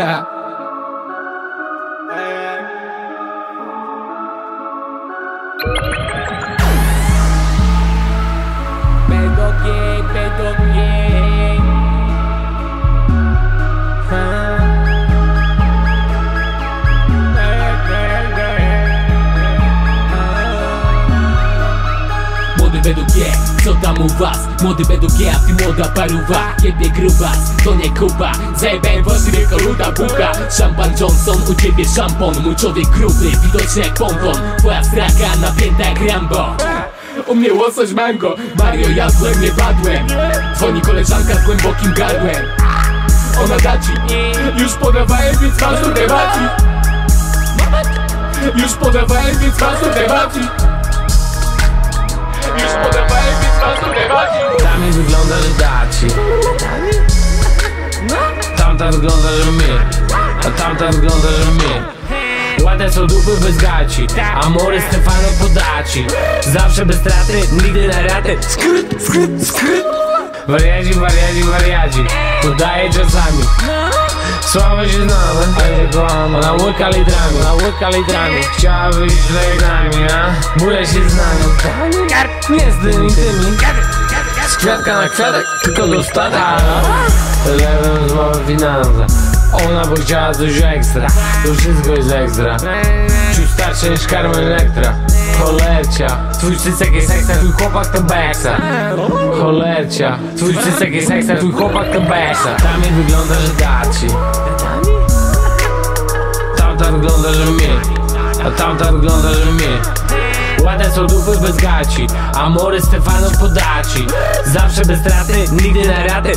Ha Młody według co tam u was? Młody według G, a ty młoda paruwa. Kiedy grubas, to nie kuba Zajebałem was tylko luda buka. Szampan Johnson, u ciebie szampon. Mój człowiek gruby, widoczny jak pompon. Twoja straka napięta jak Rambo. U mnie łosoś mango. Mario jadłem, nie padłem. Dzwoni koleżanka z głębokim gardłem. Ona daci Już podawałem, więc masz do debaci Już podawałem, więc masz do debaci Tamta wygląda, że my. A tamta wygląda, że my. Ładne są dupy bez gaci Amory Stefano podaci. Zawsze bez straty, nigdy na raty. Skryt, skryt, skryt. Wariaci, wariaci, wariaci. Podaję czasami. Słabo się znamy, ale kochamy Ona łyka litrami, ona łyka litrami Chciała wyjść z nami, a? Buja się z nami. Nie z tymi, tymi kwiatka na kwiatek, tylko do stada Lewym złamę finanse. Ona by chciała coś ekstra. To wszystko jest ekstra. Ciu starsze niż Carmen Electra Cholercia. Twój cycek jest ekstra, twój chłopak to beksa. Cholercia. Twój cycek jest ekstra, twój chłopak to beksa. Ta mi wygląda, że daci Tamta wygląda, że mnie. A tamta wygląda, że mnie Ładne są dupy bez gaci Amory Stefano podaci. Zawsze bez straty, nigdy na raty